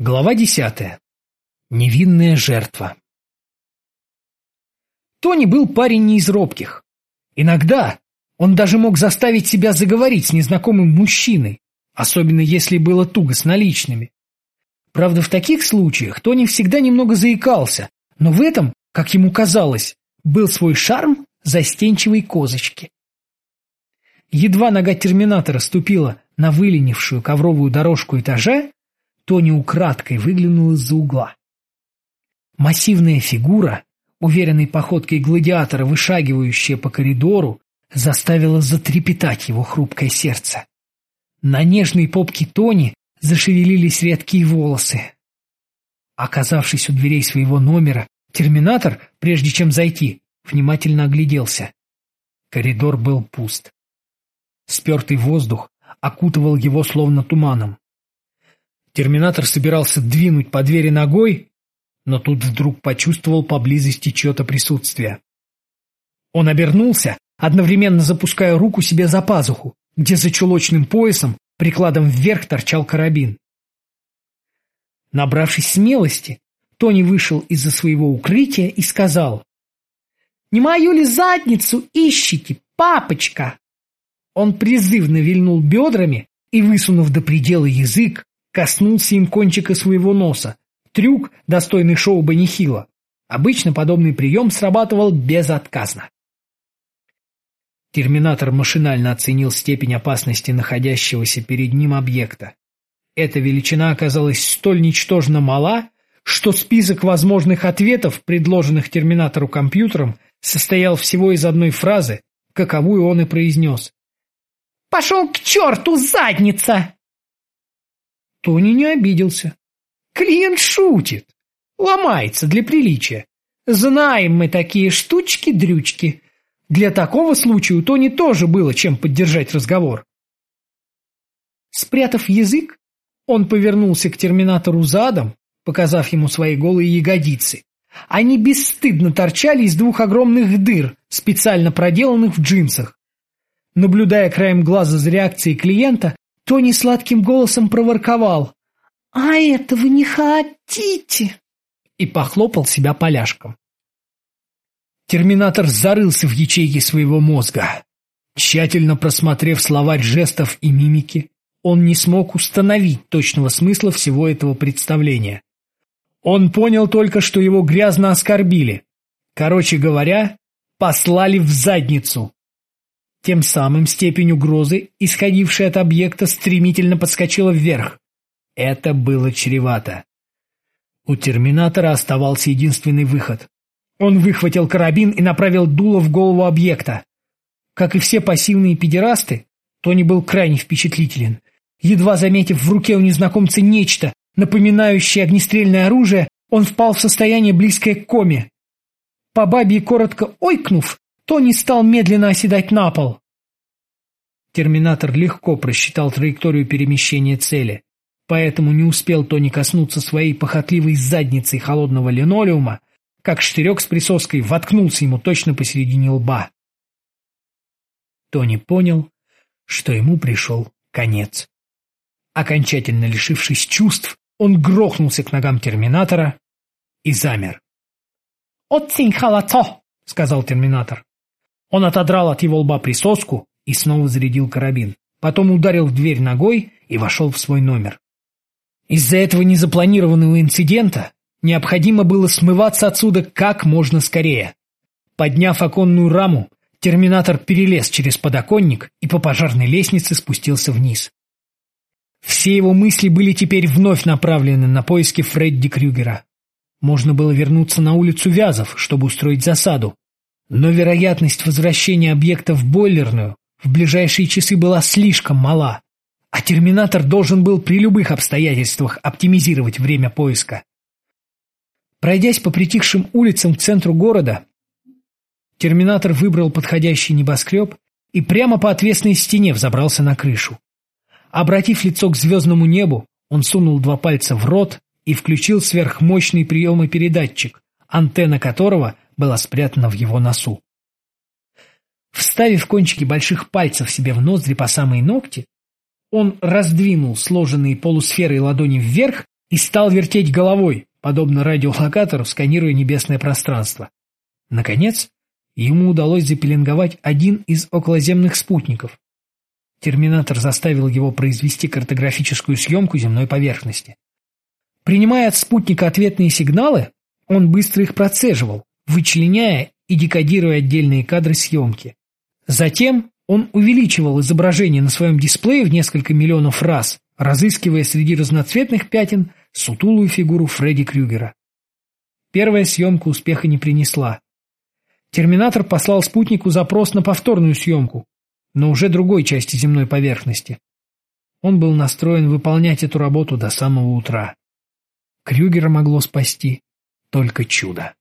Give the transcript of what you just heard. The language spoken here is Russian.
Глава десятая. Невинная жертва. Тони был парень не из робких. Иногда он даже мог заставить себя заговорить с незнакомым мужчиной, особенно если было туго с наличными. Правда, в таких случаях Тони всегда немного заикался, но в этом, как ему казалось, был свой шарм застенчивой козочки. Едва нога терминатора ступила на выленившую ковровую дорожку этажа, Тони украдкой выглянул из-за угла. Массивная фигура, уверенной походкой гладиатора, вышагивающая по коридору, заставила затрепетать его хрупкое сердце. На нежной попке Тони зашевелились редкие волосы. Оказавшись у дверей своего номера, терминатор, прежде чем зайти, внимательно огляделся. Коридор был пуст. Спертый воздух окутывал его словно туманом. Терминатор собирался двинуть по двери ногой, но тут вдруг почувствовал поблизости чье-то присутствие. Он обернулся, одновременно запуская руку себе за пазуху, где за чулочным поясом прикладом вверх торчал карабин. Набравшись смелости, Тони вышел из-за своего укрытия и сказал «Не мою ли задницу ищите, папочка?» Он призывно вильнул бедрами и, высунув до предела язык, коснулся им кончика своего носа. Трюк, достойный шоу Банихила. Обычно подобный прием срабатывал безотказно. Терминатор машинально оценил степень опасности находящегося перед ним объекта. Эта величина оказалась столь ничтожно мала, что список возможных ответов, предложенных Терминатору компьютером, состоял всего из одной фразы, каковую он и произнес. «Пошел к черту, задница!» Тони не обиделся. Клиент шутит. Ломается для приличия. Знаем мы такие штучки-дрючки. Для такого случая у Тони тоже было чем поддержать разговор. Спрятав язык, он повернулся к терминатору задом, показав ему свои голые ягодицы. Они бесстыдно торчали из двух огромных дыр, специально проделанных в джинсах. Наблюдая краем глаза за реакцией клиента, Тони сладким голосом проворковал. «А этого не хотите!» и похлопал себя поляшком. Терминатор зарылся в ячейки своего мозга. Тщательно просмотрев словарь жестов и мимики, он не смог установить точного смысла всего этого представления. Он понял только, что его грязно оскорбили. Короче говоря, послали в задницу. Тем самым степень угрозы, исходившая от объекта, стремительно подскочила вверх. Это было чревато. У терминатора оставался единственный выход. Он выхватил карабин и направил дуло в голову объекта. Как и все пассивные педерасты, Тони был крайне впечатлителен. Едва заметив в руке у незнакомца нечто, напоминающее огнестрельное оружие, он впал в состояние близкое к коме. По бабе коротко ойкнув, Тони стал медленно оседать на пол. Терминатор легко просчитал траекторию перемещения цели, поэтому не успел Тони коснуться своей похотливой задницей холодного линолеума, как штырек с присоской воткнулся ему точно посередине лба. Тони понял, что ему пришел конец. Окончательно лишившись чувств, он грохнулся к ногам Терминатора и замер. «Отцинь халато!» — сказал Терминатор. Он отодрал от его лба присоску и снова зарядил карабин. Потом ударил в дверь ногой и вошел в свой номер. Из-за этого незапланированного инцидента необходимо было смываться отсюда как можно скорее. Подняв оконную раму, терминатор перелез через подоконник и по пожарной лестнице спустился вниз. Все его мысли были теперь вновь направлены на поиски Фредди Крюгера. Можно было вернуться на улицу Вязов, чтобы устроить засаду, но вероятность возвращения объекта в бойлерную в ближайшие часы была слишком мала, а терминатор должен был при любых обстоятельствах оптимизировать время поиска. Пройдясь по притихшим улицам к центру города, терминатор выбрал подходящий небоскреб и прямо по отвесной стене взобрался на крышу. Обратив лицо к звездному небу, он сунул два пальца в рот и включил сверхмощный приемопередатчик, антенна которого была спрятана в его носу. Вставив кончики больших пальцев себе в ноздри по самые ногти, он раздвинул сложенные полусферой ладони вверх и стал вертеть головой, подобно радиолокатору, сканируя небесное пространство. Наконец, ему удалось запеленговать один из околоземных спутников. Терминатор заставил его произвести картографическую съемку земной поверхности. Принимая от спутника ответные сигналы, он быстро их процеживал, вычленяя и декодируя отдельные кадры съемки. Затем он увеличивал изображение на своем дисплее в несколько миллионов раз, разыскивая среди разноцветных пятен сутулую фигуру Фредди Крюгера. Первая съемка успеха не принесла. Терминатор послал спутнику запрос на повторную съемку, но уже другой части земной поверхности. Он был настроен выполнять эту работу до самого утра. Крюгера могло спасти только чудо.